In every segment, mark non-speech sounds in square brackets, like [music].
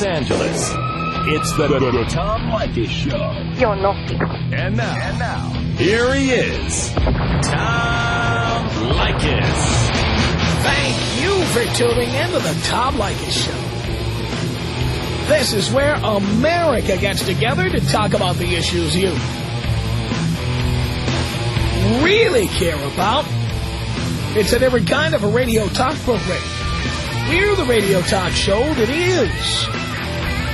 Los Angeles. It's the, the, the Tom Leykis Show. You're naughty. And now, and now, here he is, Tom Leykis. Thank you for tuning in to the Tom Leykis Show. This is where America gets together to talk about the issues you really care about. It's a different kind of a radio talk program. We're the radio talk show that is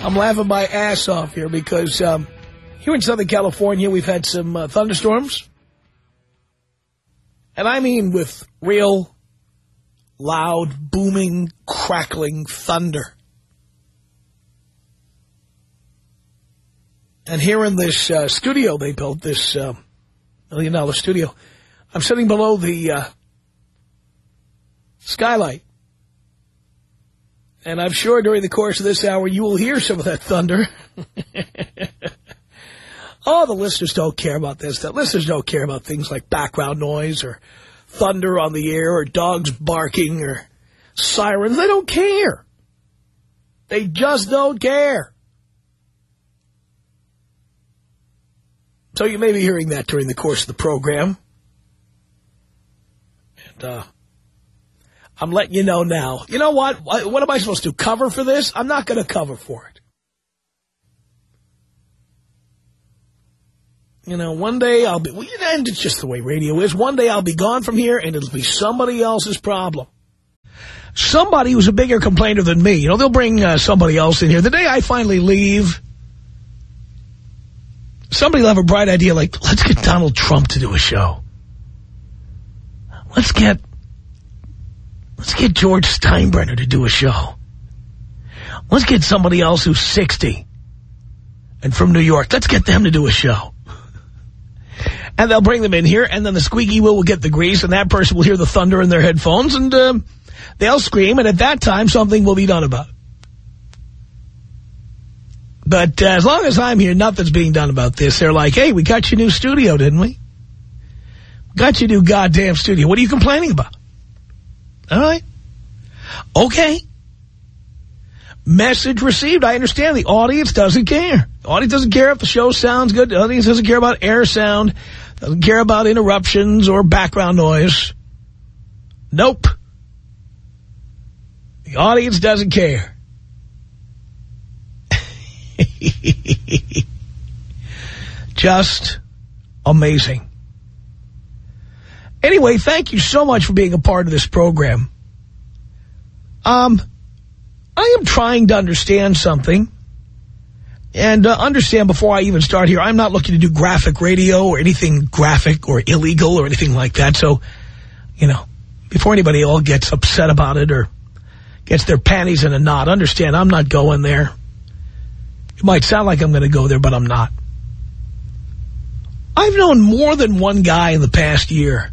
I'm laughing my ass off here because um, here in Southern California, we've had some uh, thunderstorms. And I mean with real loud, booming, crackling thunder. And here in this uh, studio they built, this uh, million-dollar studio, I'm sitting below the uh, skylight. And I'm sure during the course of this hour you will hear some of that thunder. [laughs] oh, the listeners don't care about this. The listeners don't care about things like background noise or thunder on the air or dogs barking or sirens. They don't care. They just don't care. So you may be hearing that during the course of the program. And uh, I'm letting you know now. You know what? What am I supposed to cover for this? I'm not going to cover for it. You know, one day I'll be, well, and it's just the way radio is. One day I'll be gone from here and it'll be somebody else's problem. Somebody who's a bigger complainer than me. You know, they'll bring uh, somebody else in here. The day I finally leave, somebody will have a bright idea like, let's get Donald Trump to do a show. Let's get, let's get George Steinbrenner to do a show. Let's get somebody else who's 60 and from New York. Let's get them to do a show. And they'll bring them in here, and then the squeaky wheel will get the grease, and that person will hear the thunder in their headphones, and uh, they'll scream, and at that time, something will be done about it. But uh, as long as I'm here, nothing's being done about this. They're like, hey, we got you a new studio, didn't we? Got you a new goddamn studio. What are you complaining about? All right. Okay. Message received. I understand the audience doesn't care. The audience doesn't care if the show sounds good. The audience doesn't care about air sound. Doesn't care about interruptions or background noise. Nope. The audience doesn't care. [laughs] Just amazing. Anyway, thank you so much for being a part of this program. Um, I am trying to understand something. And uh, understand before I even start here, I'm not looking to do graphic radio or anything graphic or illegal or anything like that. So, you know, before anybody all gets upset about it or gets their panties in a knot, understand I'm not going there. It might sound like I'm going to go there, but I'm not. I've known more than one guy in the past year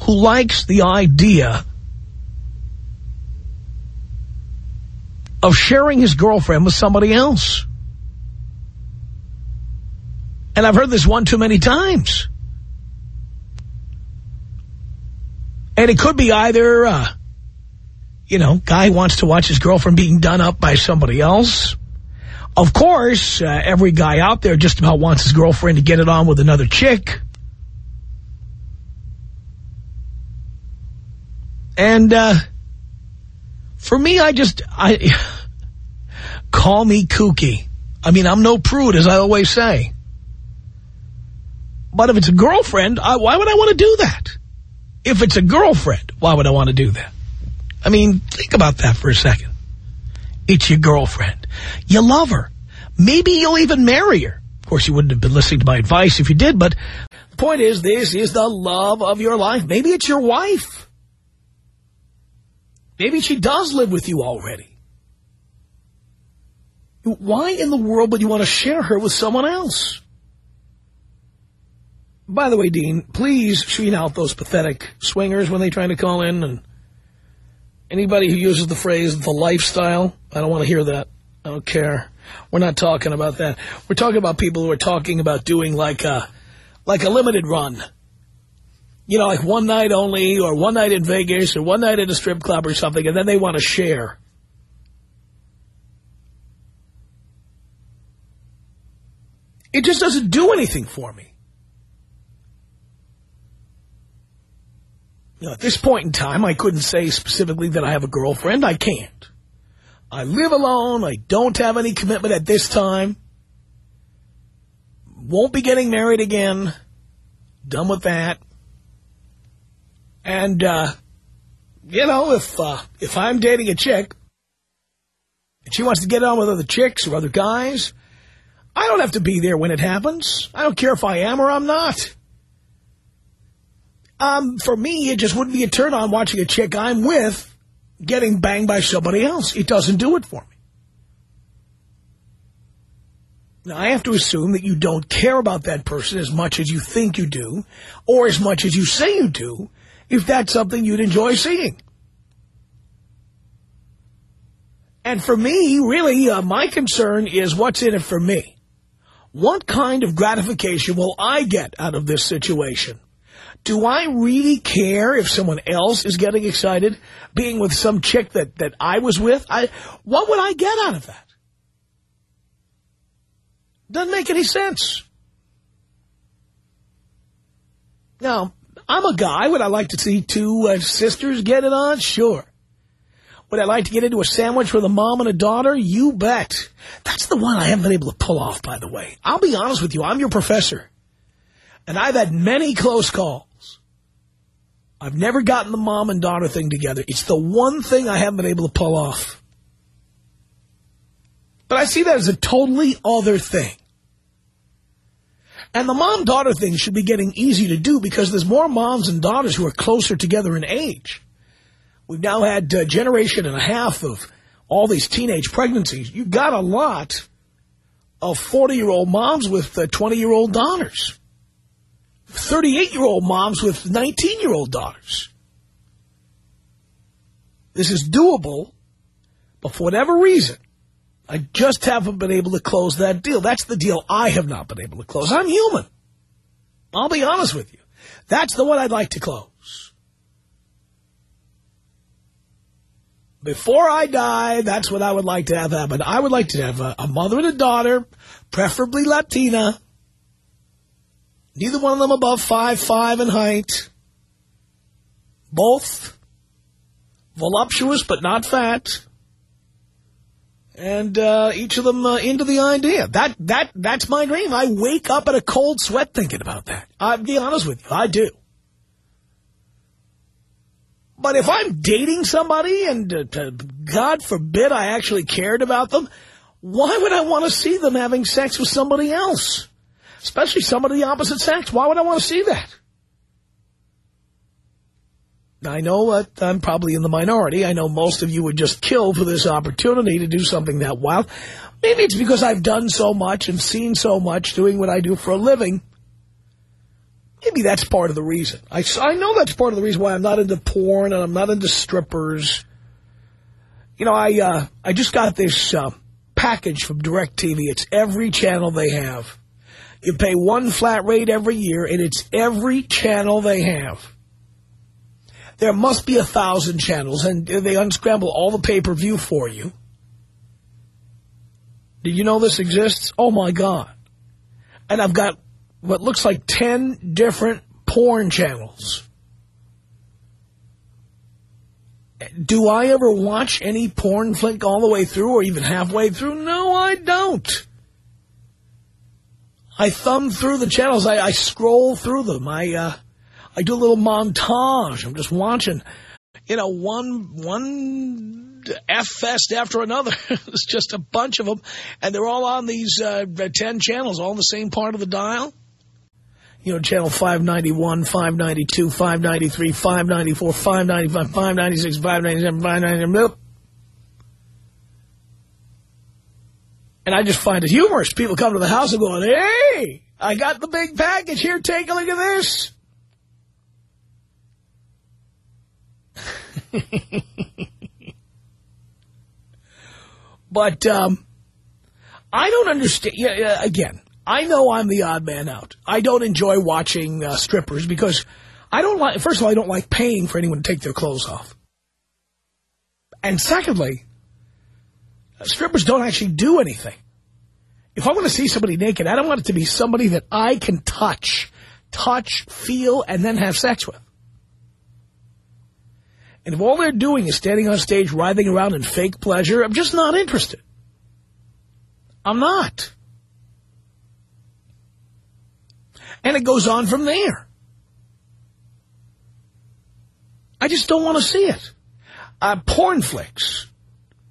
who likes the idea of sharing his girlfriend with somebody else. And I've heard this one too many times. And it could be either, uh, you know, guy wants to watch his girlfriend being done up by somebody else. Of course, uh, every guy out there just about wants his girlfriend to get it on with another chick. And, uh, for me, I just, I, [sighs] call me kooky. I mean, I'm no prude, as I always say. But if it's a girlfriend, I, why would I want to do that? If it's a girlfriend, why would I want to do that? I mean, think about that for a second. It's your girlfriend. You love her. Maybe you'll even marry her. Of course, you wouldn't have been listening to my advice if you did, but the point is, this is the love of your life. Maybe it's your wife. Maybe she does live with you already. Why in the world would you want to share her with someone else? By the way, Dean, please screen out those pathetic swingers when they try to call in. And anybody who uses the phrase the lifestyle, I don't want to hear that. I don't care. We're not talking about that. We're talking about people who are talking about doing like a, like a limited run. You know, like one night only or one night in Vegas or one night at a strip club or something, and then they want to share. It just doesn't do anything for me. You know, at this point in time, I couldn't say specifically that I have a girlfriend. I can't. I live alone. I don't have any commitment at this time. Won't be getting married again. Done with that. And, uh, you know, if, uh, if I'm dating a chick and she wants to get on with other chicks or other guys, I don't have to be there when it happens. I don't care if I am or I'm not. Um, for me, it just wouldn't be a turn on watching a chick I'm with getting banged by somebody else. It doesn't do it for me. Now, I have to assume that you don't care about that person as much as you think you do, or as much as you say you do, if that's something you'd enjoy seeing. And for me, really, uh, my concern is what's in it for me. What kind of gratification will I get out of this situation? Do I really care if someone else is getting excited being with some chick that, that I was with? I, what would I get out of that? Doesn't make any sense. Now, I'm a guy. Would I like to see two uh, sisters get it on? Sure. Would I like to get into a sandwich with a mom and a daughter? You bet. That's the one I haven't been able to pull off, by the way. I'll be honest with you. I'm your professor. And I've had many close calls. I've never gotten the mom and daughter thing together. It's the one thing I haven't been able to pull off. But I see that as a totally other thing. And the mom-daughter thing should be getting easy to do because there's more moms and daughters who are closer together in age. We've now had a generation and a half of all these teenage pregnancies. You've got a lot of 40-year-old moms with uh, 20-year-old daughters. 38-year-old moms with 19-year-old daughters. This is doable, but for whatever reason, I just haven't been able to close that deal. That's the deal I have not been able to close. I'm human. I'll be honest with you. That's the one I'd like to close. Before I die, that's what I would like to have happen. I would like to have a, a mother and a daughter, preferably Latina, Neither one of them above five five in height. Both voluptuous but not fat. And uh, each of them uh, into the idea. That that That's my dream. I wake up in a cold sweat thinking about that. I'll be honest with you. I do. But if I'm dating somebody and uh, God forbid I actually cared about them, why would I want to see them having sex with somebody else? especially somebody of the opposite sex. Why would I want to see that? I know that I'm probably in the minority. I know most of you would just kill for this opportunity to do something that wild. Maybe it's because I've done so much and seen so much doing what I do for a living. Maybe that's part of the reason. I, I know that's part of the reason why I'm not into porn and I'm not into strippers. You know, I uh, I just got this uh, package from DirecTV. It's every channel they have. You pay one flat rate every year, and it's every channel they have. There must be a thousand channels, and they unscramble all the pay-per-view for you. Did you know this exists? Oh, my God. And I've got what looks like 10 different porn channels. Do I ever watch any porn flick all the way through or even halfway through? No, I don't. I thumb through the channels. I, I scroll through them. I uh, I do a little montage. I'm just watching, you know, one one F fest after another. [laughs] it's just a bunch of them, and they're all on these uh, ten channels, all on the same part of the dial. You know, channel 591, 592, 593, 594, 595, 596, 597, 597. And I just find it humorous. People come to the house and go, hey, I got the big package here. Take a look at this. [laughs] but um, I don't understand. Yeah, again, I know I'm the odd man out. I don't enjoy watching uh, strippers because I don't like, first of all, I don't like paying for anyone to take their clothes off. And secondly, strippers don't actually do anything. If I want to see somebody naked, I don't want it to be somebody that I can touch, touch, feel, and then have sex with. And if all they're doing is standing on stage writhing around in fake pleasure, I'm just not interested. I'm not. And it goes on from there. I just don't want to see it. Uh, porn flicks.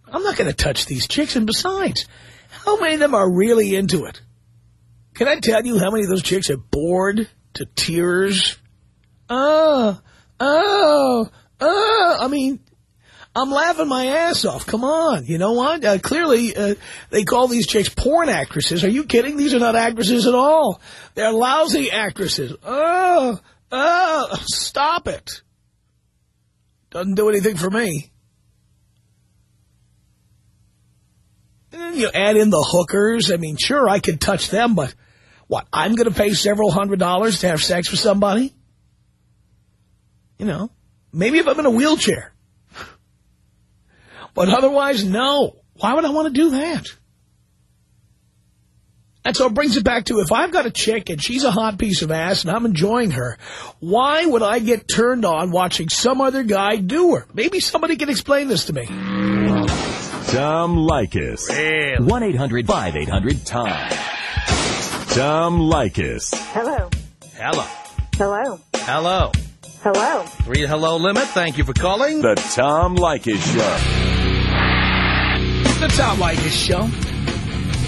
I'm not going to touch these chicks. And besides, how many of them are really into it? Can I tell you how many of those chicks are bored to tears? Oh, oh, oh. I mean, I'm laughing my ass off. Come on. You know what? Uh, clearly, uh, they call these chicks porn actresses. Are you kidding? These are not actresses at all. They're lousy actresses. Oh, oh, stop it. Doesn't do anything for me. And you add in the hookers. I mean, sure, I could touch them, but what, I'm going to pay several hundred dollars to have sex with somebody? You know, maybe if I'm in a wheelchair. But otherwise, no. Why would I want to do that? And so it brings it back to if I've got a chick and she's a hot piece of ass and I'm enjoying her, why would I get turned on watching some other guy do her? Maybe somebody can explain this to me. Tom Leykis. Really? 1-800-5800-TOM. Tom Leykis. Hello. Hello. Hello. Hello. Hello. Read hello limit. Thank you for calling. The Tom Leykis Show. The Tom Leykis Show,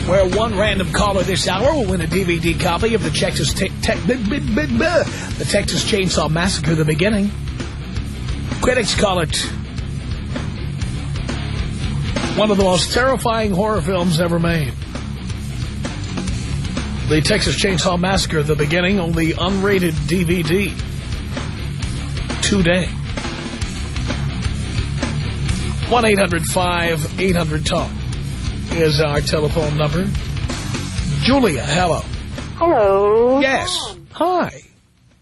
where one random caller this hour will win a DVD copy of the Texas, te te the Texas Chainsaw Massacre, The Beginning. Critics call it one of the most terrifying horror films ever made. The Texas Chainsaw Massacre, The Beginning, on the unrated DVD. Today. 1-800-5800-TALK is our telephone number. Julia, hello. Hello. Yes. Hi.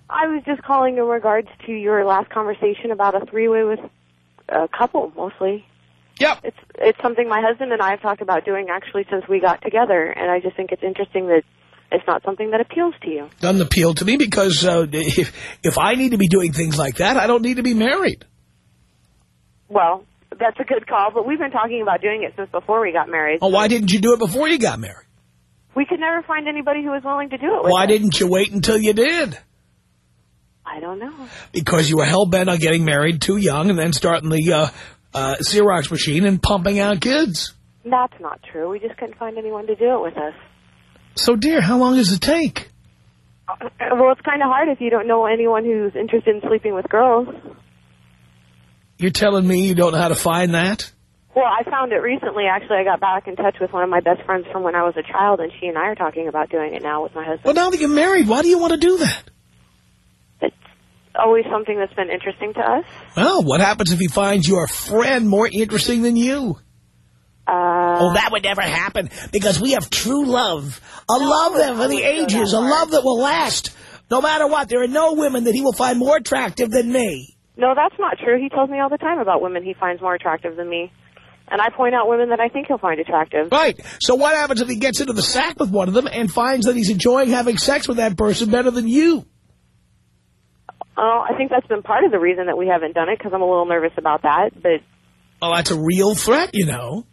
I was just calling in regards to your last conversation about a three-way with a couple, mostly. Yep. It's it's something my husband and I have talked about doing actually since we got together, and I just think it's interesting that it's not something that appeals to you. Doesn't appeal to me because uh, if, if I need to be doing things like that, I don't need to be married. Well, that's a good call, but we've been talking about doing it since before we got married. Oh, why didn't you do it before you got married? We could never find anybody who was willing to do it with Why us. didn't you wait until you did? I don't know. Because you were hell-bent on getting married too young and then starting the uh, uh, Xerox machine and pumping out kids. That's not true. We just couldn't find anyone to do it with us. So, dear, how long does it take? Uh, Well, it's kind of hard if you don't know anyone who's interested in sleeping with girls. You're telling me you don't know how to find that? Well, I found it recently. Actually, I got back in touch with one of my best friends from when I was a child, and she and I are talking about doing it now with my husband. Well, now that you're married, why do you want to do that? It's always something that's been interesting to us. Well, what happens if he finds your friend more interesting than you? Uh, Oh, that would never happen because we have true love. A love that for the ages. A love that will last. No matter what, there are no women that he will find more attractive than me. no, that's not true. He tells me all the time about women he finds more attractive than me. And I point out women that I think he'll find attractive. Right. So what happens if he gets into the sack with one of them and finds that he's enjoying having sex with that person better than you? Oh, I think that's been part of the reason that we haven't done it, because I'm a little nervous about that, but Well, that's a real threat, you know.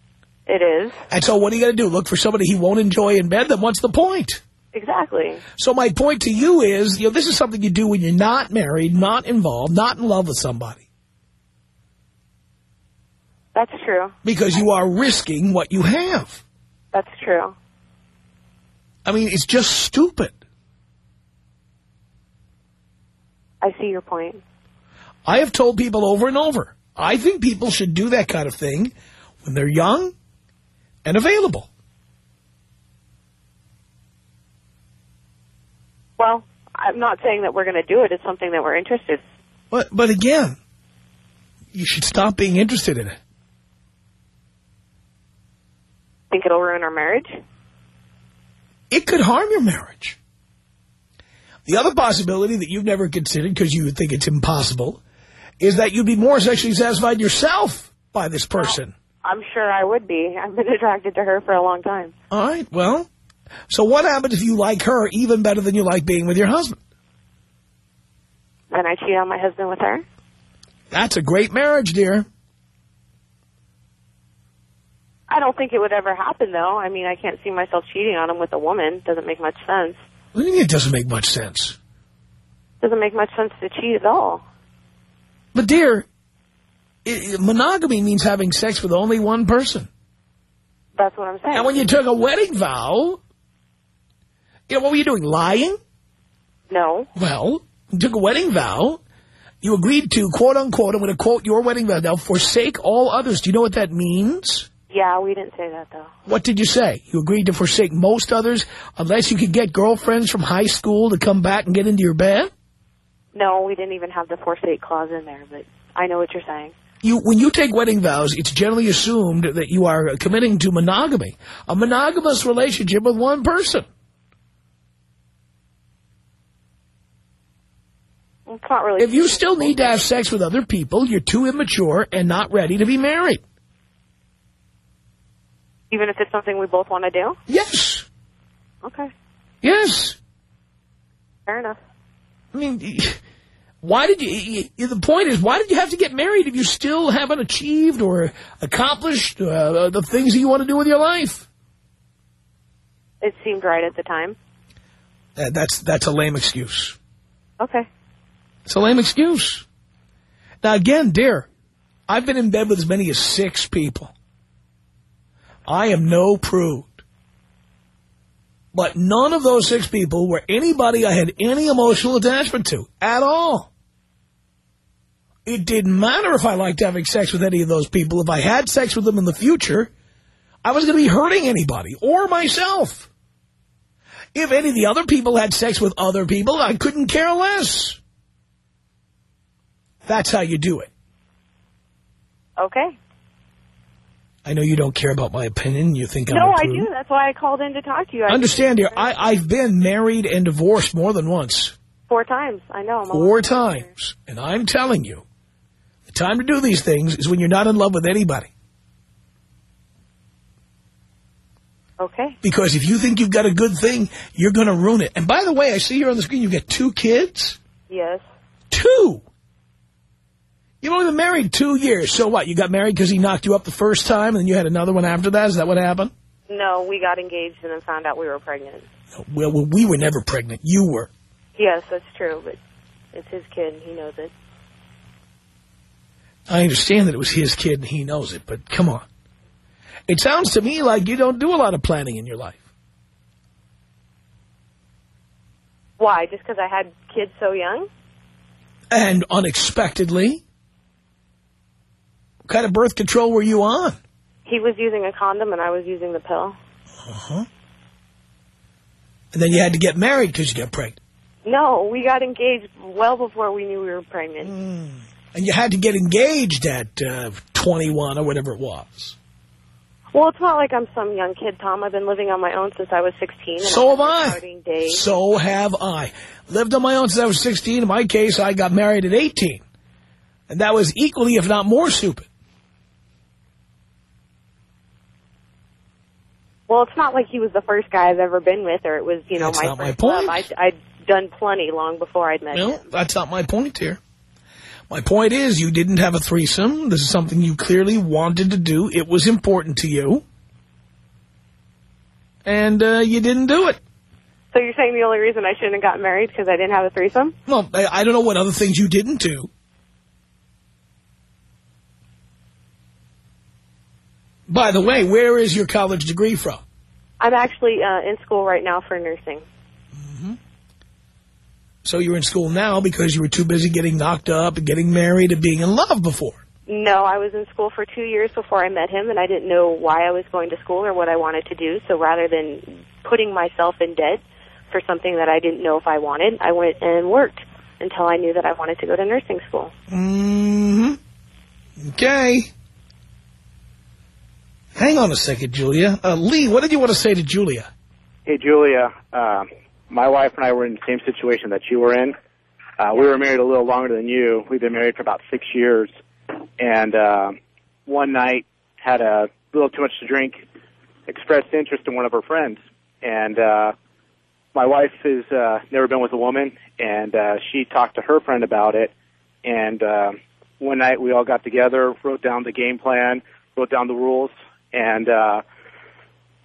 It is. And so what are you going to do? Look for somebody he won't enjoy in bed? Then what's the point? Exactly. So my point to you is, you know, this is something you do when you're not married, not involved, not in love with somebody. That's true. Because you are risking what you have. That's true. I mean, it's just stupid. I see your point. I have told people over and over, I think people should do that kind of thing when they're young and available. Well, I'm not saying that we're going to do it. It's something that we're interested in. But, but again, you should stop being interested in it. Think it'll ruin our marriage? It could harm your marriage. The other possibility that you've never considered, because you think it's impossible, is that you'd be more sexually satisfied yourself by this person. I'm sure I would be. [laughs] I've been attracted to her for a long time. All right, well, so what happens if you like her even better than you like being with your husband? Then I cheat on my husband with her? That's a great marriage, dear. I don't think it would ever happen, though. I mean, I can't see myself cheating on him with a woman. Doesn't make much sense. What do you mean it doesn't make much sense? Doesn't make much sense to cheat at all. But, dear, it, monogamy means having sex with only one person. That's what I'm saying. And when you took a wedding vow, you know, what were you doing, lying? No. Well, you took a wedding vow. You agreed to, quote unquote, I'm going to quote your wedding vow now, forsake all others. Do you know what that means? Yeah, we didn't say that, though. What did you say? You agreed to forsake most others unless you could get girlfriends from high school to come back and get into your bed? No, we didn't even have the forsake clause in there, but I know what you're saying. You, when you take wedding vows, it's generally assumed that you are committing to monogamy, a monogamous relationship with one person. It's not really... If you still need to have sex with other people, you're too immature and not ready to be married. Even if it's something we both want to do? Yes. Okay. Yes. Fair enough. I mean, why did you, the point is, why did you have to get married if you still haven't achieved or accomplished uh, the things that you want to do with your life? It seemed right at the time. Uh, that's, that's a lame excuse. Okay. It's a lame excuse. Now, again, dear, I've been in bed with as many as six people. I am no prude. But none of those six people were anybody I had any emotional attachment to at all. It didn't matter if I liked having sex with any of those people. If I had sex with them in the future, I was going to be hurting anybody or myself. If any of the other people had sex with other people, I couldn't care less. That's how you do it. Okay. I know you don't care about my opinion. You think I'm No, I do. That's why I called in to talk to you. I Understand here, I, I've been married and divorced more than once. Four times. I know. I'm Four times. And I'm telling you, time to do these things is when you're not in love with anybody. Okay. Because if you think you've got a good thing, you're going to ruin it. And by the way, I see here on the screen you've got two kids. Yes. Two. You've only been married two years. So what? You got married because he knocked you up the first time and then you had another one after that? Is that what happened? No, we got engaged and then found out we were pregnant. Well, well we were never pregnant. You were. Yes, that's true, but it's his kid he knows it. I understand that it was his kid and he knows it, but come on. It sounds to me like you don't do a lot of planning in your life. Why? Just because I had kids so young? And unexpectedly, what kind of birth control were you on? He was using a condom and I was using the pill. Uh-huh. And then you had to get married because you got pregnant. No, we got engaged well before we knew we were pregnant. And you had to get engaged at uh, 21 or whatever it was. Well, it's not like I'm some young kid, Tom. I've been living on my own since I was 16. And So have I. I. Starting day. So have I. Lived on my own since I was 16. In my case, I got married at 18. And that was equally, if not more, stupid. Well, it's not like he was the first guy I've ever been with, or it was, you know, That's my not my first point. love. I'd, I'd done plenty long before I'd met No, him. that's not my point here. My point is you didn't have a threesome. This is something you clearly wanted to do. It was important to you. And uh, you didn't do it. So you're saying the only reason I shouldn't have gotten married because I didn't have a threesome? Well, I, I don't know what other things you didn't do. By the way, where is your college degree from? I'm actually uh, in school right now for nursing. So you're in school now because you were too busy getting knocked up and getting married and being in love before. No, I was in school for two years before I met him, and I didn't know why I was going to school or what I wanted to do. So rather than putting myself in debt for something that I didn't know if I wanted. I went and worked until I knew that I wanted to go to nursing school. Mm hmm Okay. Hang on a second, Julia. Uh, Lee, what did you want to say to Julia? Hey, Julia. Uh, my wife and I were in the same situation that you were in. Uh, we were married a little longer than you. We've been married for about six years. And uh, one night, had a little too much to drink, expressed interest in one of her friends. And uh, my wife has uh, never been with a woman, and uh, she talked to her friend about it. And uh, one night, we all got together, wrote down the game plan, wrote down the rules, and uh,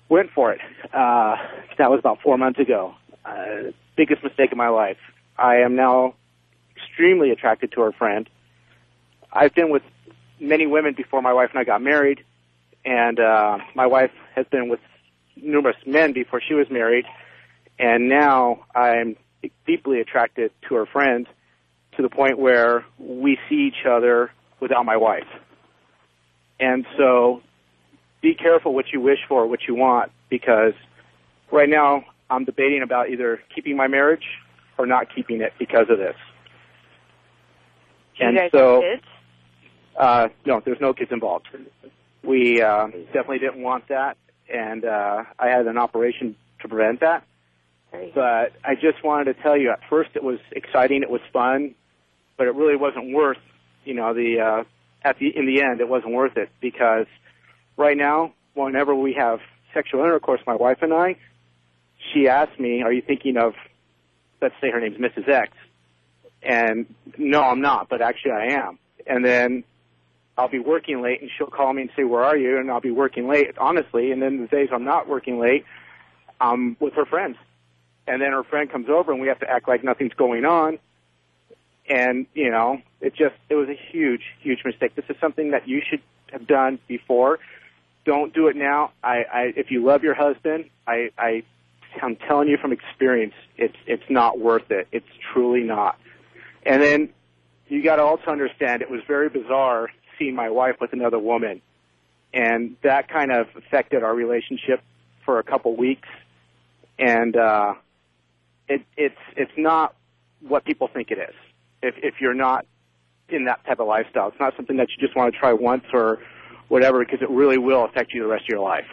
went for it. Uh, that was about four months ago. Uh, biggest mistake of my life. I am now extremely attracted to her friend. I've been with many women before my wife and I got married, and uh, my wife has been with numerous men before she was married, and now I'm deeply attracted to her friend to the point where we see each other without my wife. And so be careful what you wish for, what you want, because right now I'm debating about either keeping my marriage or not keeping it because of this. And you guys so, uh, no, there's no kids involved. We uh, definitely didn't want that, and uh, I had an operation to prevent that. But I just wanted to tell you, at first it was exciting, it was fun, but it really wasn't worth, you know, the uh, at the in the end, it wasn't worth it because right now, whenever we have sexual intercourse, my wife and I, she asks me, "Are you thinking of?" Let's say her name's Mrs. X, and no, I'm not, but actually I am. And then I'll be working late, and she'll call me and say, "Where are you?" And I'll be working late, honestly. And then the days I'm not working late, I'm with her friends. And then her friend comes over, and we have to act like nothing's going on. And you know, it just it was a huge, huge mistake. This is something that you should have done before. Don't do it now. I, I if you love your husband, I, I I'm telling you from experience, it's it's not worth it. It's truly not. And then you got to also understand it was very bizarre seeing my wife with another woman, and that kind of affected our relationship for a couple weeks. And uh, it, it's it's not what people think it is. If if you're not in that type of lifestyle, it's not something that you just want to try once or whatever, because it really will affect you the rest of your life.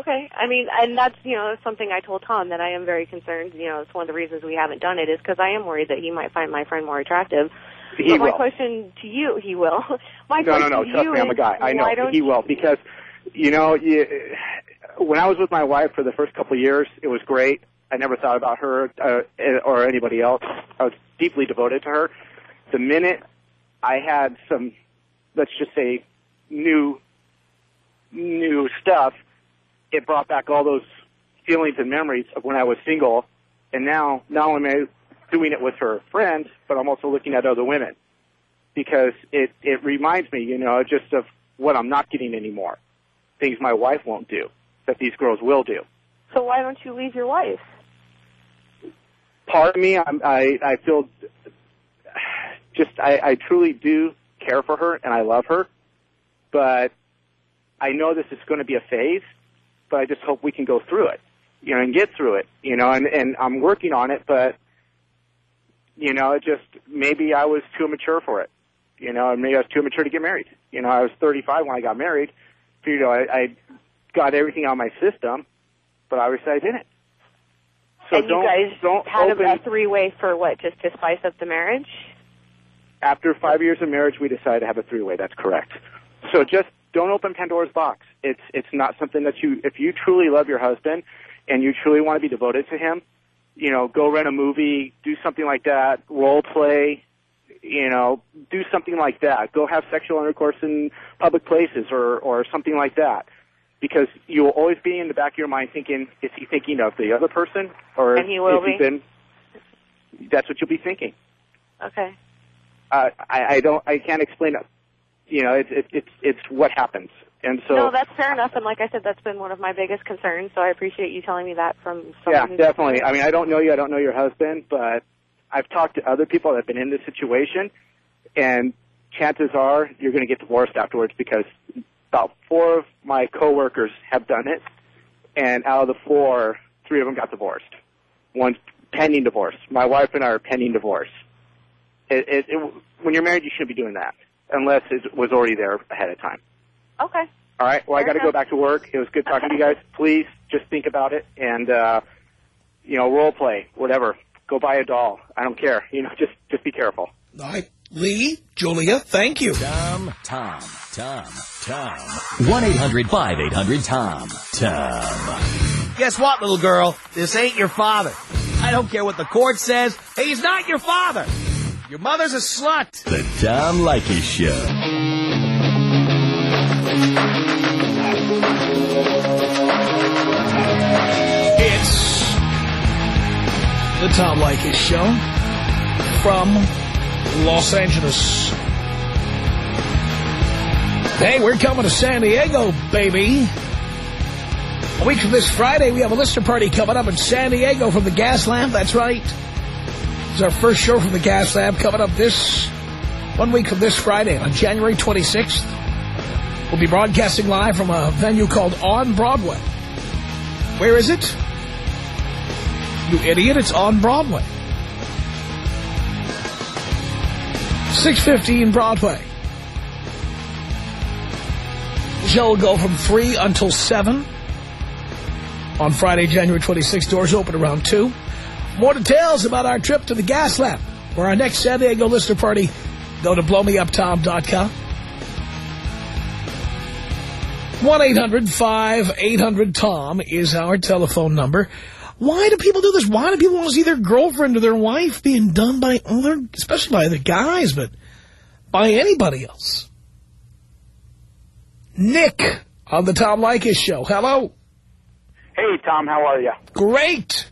Okay. I mean, and that's, you know, something I told Tom that I am very concerned. You know, it's one of the reasons we haven't done it is because I am worried that he might find my friend more attractive. He but my question to you, he will. [laughs] my No, no, question no. to Trust you me, I'm a guy. I know he will because you know, you, when I was with my wife for the first couple of years, it was great. I never thought about her uh, or anybody else. I was deeply devoted to her. The minute I had some, let's just say, new, new stuff, it brought back all those feelings and memories of when I was single. And now, not only am I doing it with her friends, but I'm also looking at other women because it it reminds me, you know, just of what I'm not getting anymore. Things my wife won't do that these girls will do. So why don't you leave your wife? Part of me, I'm, I I feel just I, I truly do care for her and I love her, but I know this is going to be a phase. But I just hope we can go through it, you know, and get through it, you know. And and I'm working on it, but you know, it just maybe I was too mature for it. You know, and maybe I was too mature to get married. You know, I was 35 when I got married. You know, I, I got everything out of my system, but obviously I didn't. So and don't you guys don't had open, a, a three-way for what? Just to spice up the marriage? after five years of marriage, we decided to have a three-way. That's correct. So just don't open Pandora's box. It's it's not something that you if you truly love your husband and you truly want to be devoted to him, you know, go rent a movie, do something like that, role play, you know, do something like that. Go have sexual intercourse in public places or or something like that. Because you will always be in the back of your mind thinking, is he thinking of the other person or And he will is he be. been that's what you'll be thinking Okay. uh, I, I don't, I can't explain it. You know, it's it, it's it's what happens, and so no, that's fair enough. And like I said, that's been one of my biggest concerns. So I appreciate you telling me that from someone yeah, definitely. I mean, I don't know you, I don't know your husband, but I've talked to other people that have been in this situation, and chances are you're going to get divorced afterwards because about four of my coworkers have done it, and out of the four, three of them got divorced. One's pending divorce. My wife and I are pending divorce. It, it, it, when you're married, you shouldn't be doing that unless it was already there ahead of time. Okay. All right. Well, I got to go back to work. It was good talking to you guys. Please just think about it and uh, you know role play, whatever. Go buy a doll. I don't care. You know, [laughs] just just be careful. All right. Lee, Julia, thank you. Tom, Tom, Tom, Tom. 1-800-5800-TOM. Tom. Guess what, little girl? This ain't your father. I don't care what the court says. He's not your father. Your mother's a slut. The Tom Leykis Show. It's the Tom Leykis Show from Los Angeles. Hey, we're coming to San Diego, baby. A week from this Friday, we have a listener party coming up in San Diego from the Gas Lamp. That's right. It's our first show from the Gas Lamp coming up this one week from this Friday on January 26th. We'll be broadcasting live from a venue called On Broadway. Where is it? You idiot, it's on Broadway. 615 Broadway. The show will go from 3 until 7 on Friday, January 26th. Doors open around 2. More details about our trip to the Gas Lamp for our next San Diego listener party. Go to blowmeuptom.com. 1-800-5800-TOM is our telephone number. Why do people do this? Why do people want to see their girlfriend or their wife being done by other, especially by other guys, but by anybody else? Nick on the Tom Leykis show. Hello. Hey, Tom, how are you? Great.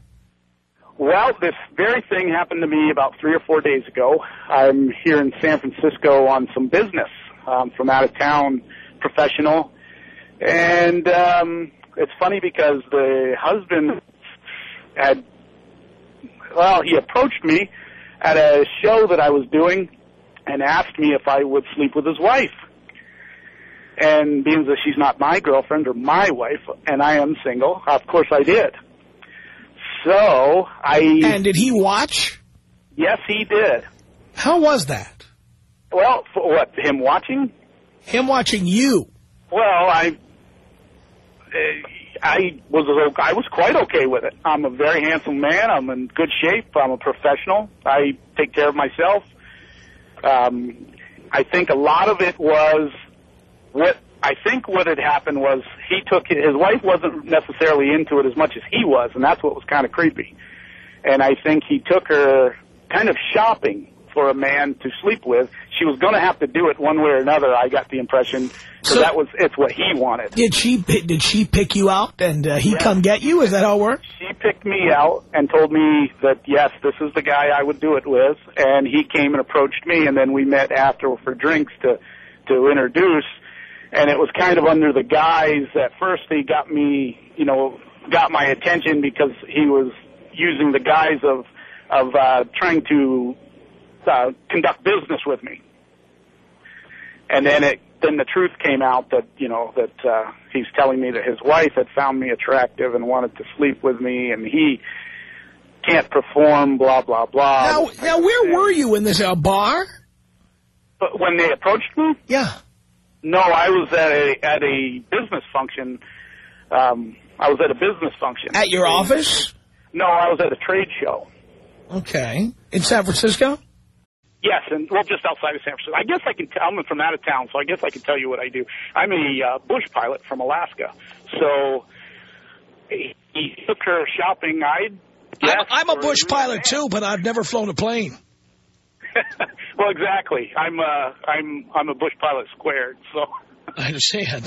Well, this very thing happened to me about three or four days ago. I'm here in San Francisco on some business um, from out of town professional. And um, it's funny because the husband had, well, he approached me at a show that I was doing and asked me if I would sleep with his wife. And being that she's not my girlfriend or my wife, and I am single, of course I did. So I, And did he watch? yes, he did. How was that? Well, for what him watching? Him watching you. Well, I, uh, I was I was quite okay with it. I'm a very handsome man. I'm in good shape. I'm a professional. I take care of myself. Um, I think a lot of it was what I think what had happened was he took his wife wasn't necessarily into it as much as he was, and that's what was kind of creepy. And I think he took her kind of shopping for a man to sleep with. She was going to have to do it one way or another. I got the impression So- that was it's what he wanted. Did she did she pick you out and uh, he come get you? Is that how it worked? She picked me out and told me that yes, this is the guy I would do it with, and he came and approached me, and then we met after for drinks to to introduce, and it was kind of under the guise that first he got me, you know, got my attention because he was using the guise of of uh, trying to uh, conduct business with me, and then it then the truth came out that you know that uh, he's telling me that his wife had found me attractive and wanted to sleep with me, and he can't perform, blah blah blah. Now, now, where were you in this uh, bar? But when they approached me, Yeah. No, I was at a at a business function. Um, I was at a business function At your office? No, I was at a trade show. Okay. In San Francisco? Yes, and well, just outside of San Francisco. I guess I can. Tell, I'm from out of town, so I guess I can tell you what I do. I'm a uh, bush pilot from Alaska, so he, he took her shopping. I. I'm, I'm a bush pilot, too, but I've never flown a plane. [laughs] well, exactly. I'm uh, I'm I'm a bush pilot squared. So [laughs] I understand.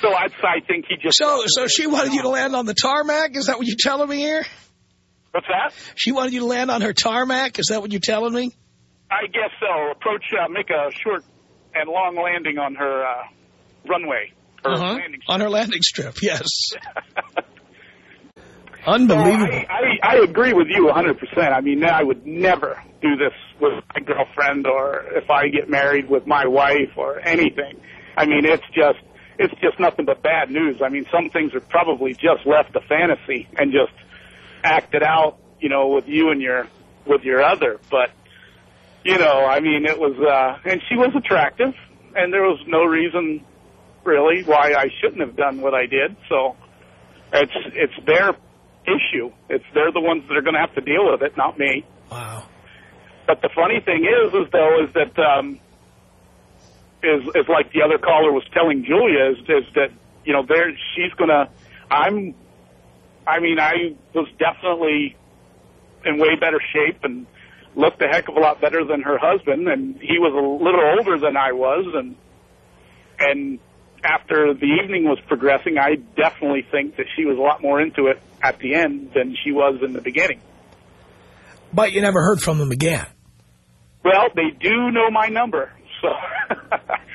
so I I think he just. So, so she wanted you to land on the tarmac? Is that what you're telling me here? What's that? She wanted you to land on her tarmac? Is that what you're telling me? I guess so. Approach, uh, make a short and long landing on her uh, runway. Her Uh-huh. landing On her landing strip, yes. [laughs] So Unbelievable. I, I, I agree with you 100%. I mean, I would never do this with my girlfriend or if I get married with my wife or anything. I mean, it's just, it's just nothing but bad news. I mean, some things are probably just left a fantasy and just act it out, you know, with you and your with your other. But you know, I mean, it was, uh, and she was attractive, and there was no reason really why I shouldn't have done what I did. So it's it's their issue. It's they're the ones that are going to have to deal with it, not me. Wow. But the funny thing is, is though, is that um, is is like the other caller was telling Julia is is that you know there she's gonna. I'm. I mean, I was definitely in way better shape and looked a heck of a lot better than her husband, and he was a little older than I was, and and after the evening was progressing, I definitely think that she was a lot more into it at the end than she was in the beginning. But you never heard from them again. Well, they do know my number, so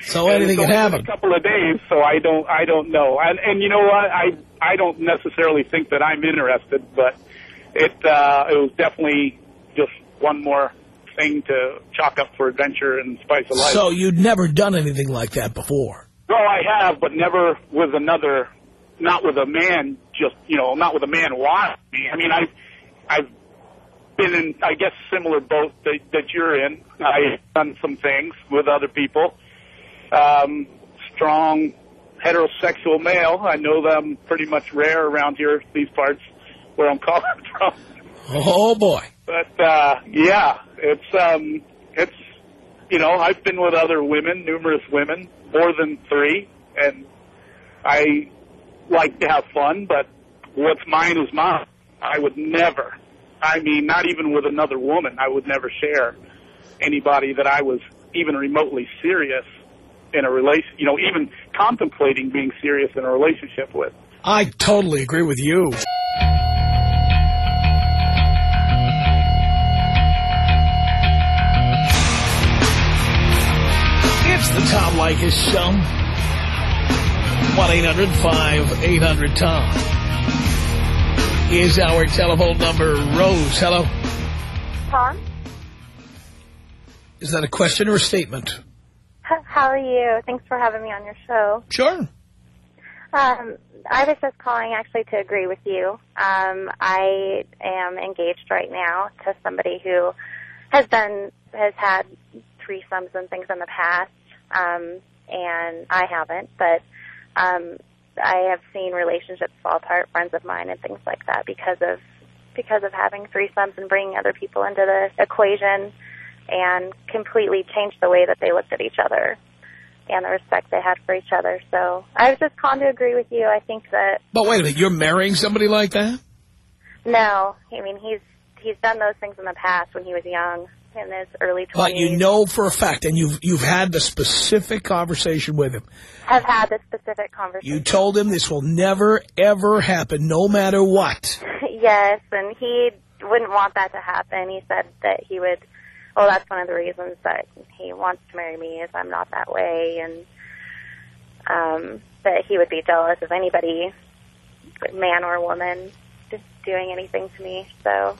So [laughs] anything can happen. A couple of days, so I don't I don't know. And and you know what? I I don't necessarily think that I'm interested, but it uh, it was definitely just one more thing to chalk up for adventure and spice of life. So you'd never done anything like that before. Well, I have, but never with another, not with a man. Just you know, not with a man watching me. I mean, I, I've been in, I guess, similar boat that, that you're in. I've done some things with other people. Um, strong heterosexual male. I know them pretty much rare around here, these parts where I'm [laughs] calling from. Oh, boy. But uh, yeah, it's um, it's you know I've been with other women, numerous women, more than three, and I like to have fun. But what's mine is mine. I would never. I mean, not even with another woman, I would never share anybody that I was even remotely serious in a relation. You know, even contemplating being serious in a relationship with. I totally agree with you. It's the Tom Leykis Show. 1-800-5800-TOM is our telephone number. Rose, hello. Tom, Is that a question or a statement? how are you? Thanks for having me on your show. Sure. Um, I was just calling actually to agree with you. Um, I am engaged right now to somebody who has been has had threesomes and things in the past, um, and I haven't. But um, I have seen relationships fall apart, friends of mine, and things like that because of because of having threesomes and bringing other people into the equation, and completely changed the way that they looked at each other and the respect they had for each other. So I was just calling to agree with you. I think that But wait a minute, you're marrying somebody like that? no, I mean he's he's done those things in the past when he was young in his early But you know for a fact, and you've you've had the specific conversation with him. have had the specific conversation. You told him this will never, ever happen, no matter what. [laughs] yes, and he wouldn't want that to happen. He said that he would. Well, that's one of the reasons that he wants to marry me is I'm not that way, and um, that he would be jealous of anybody, man or woman, just doing anything to me. So,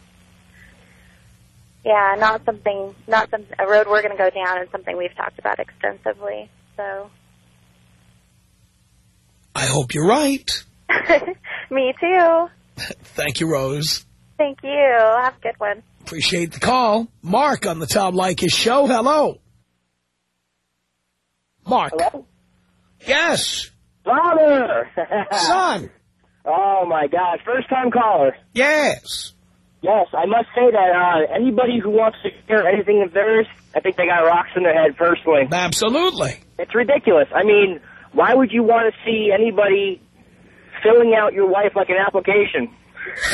yeah, not something, not some a road we're going to go down, and something we've talked about extensively. So, I hope you're right. [laughs] me too. Thank you, Rose. Thank you. Have a good one. Appreciate the call. Mark on the Tom Leykis show. Hello. Mark. Hello? Yes. Father! Son. [laughs] oh, my gosh. First time caller. Yes. Yes, I must say that uh, anybody who wants to hear anything of theirs, I think they got rocks in their head personally. Absolutely. It's ridiculous. I mean, why would you want to see anybody filling out your wife like an application? [laughs]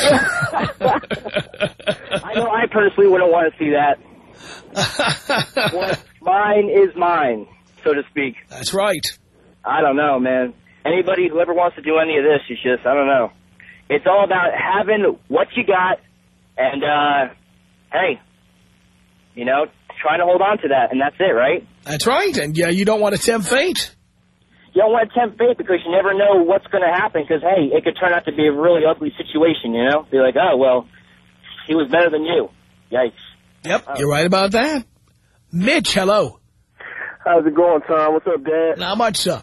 I know I personally wouldn't want to see that. [laughs] What's mine is mine, so to speak. That's right. I don't know, man. Anybody who ever wants to do any of this is just, I don't know. It's all about having what you got and, uh, hey, you know, trying to hold on to that, and that's it, right? That's right. And yeah, you don't want to tempt fate. You don't want to tempt fate because you never know what's going to happen because, hey, it could turn out to be a really ugly situation, you know? Be like, oh, well, he was better than you. Yikes. Yep, you're right about that. Mitch, hello. How's it going, Tom? What's up, Dad? Not much, son.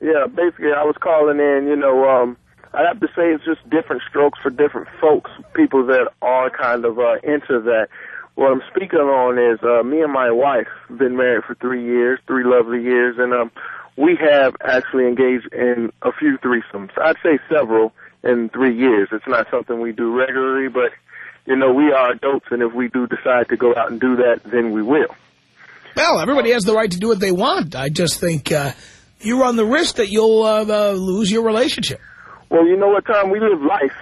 Yeah, basically, I was calling in. You know, um, I have to say it's just different strokes for different folks, people that are kind of uh, into that. What I'm speaking on is uh, me and my wife been married for three years, three lovely years, and um, we have actually engaged in a few threesomes. I'd say several in three years. It's not something we do regularly, but you know we are adults, and if we do decide to go out and do that, then we will. Well, everybody has the right to do what they want. I just think uh, you run the risk that you'll uh, uh, lose your relationship. Well, you know what, Tom? We live life,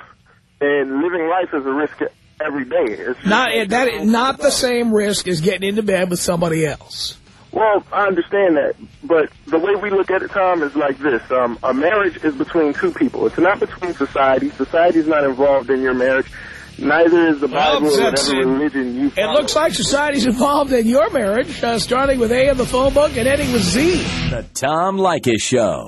and living life is a risk every day. It's Not that not the same risk as getting into bed with somebody else. Well, I understand that, but the way we look at it, Tom, is like this. Um, a marriage is between two people. It's not between society. Society's not involved in your marriage. Neither is the Well, Bible or whatever religion you It looks like society's involved in your marriage, uh, starting with A in the phone book and ending with Z. The Tom Leykis Show.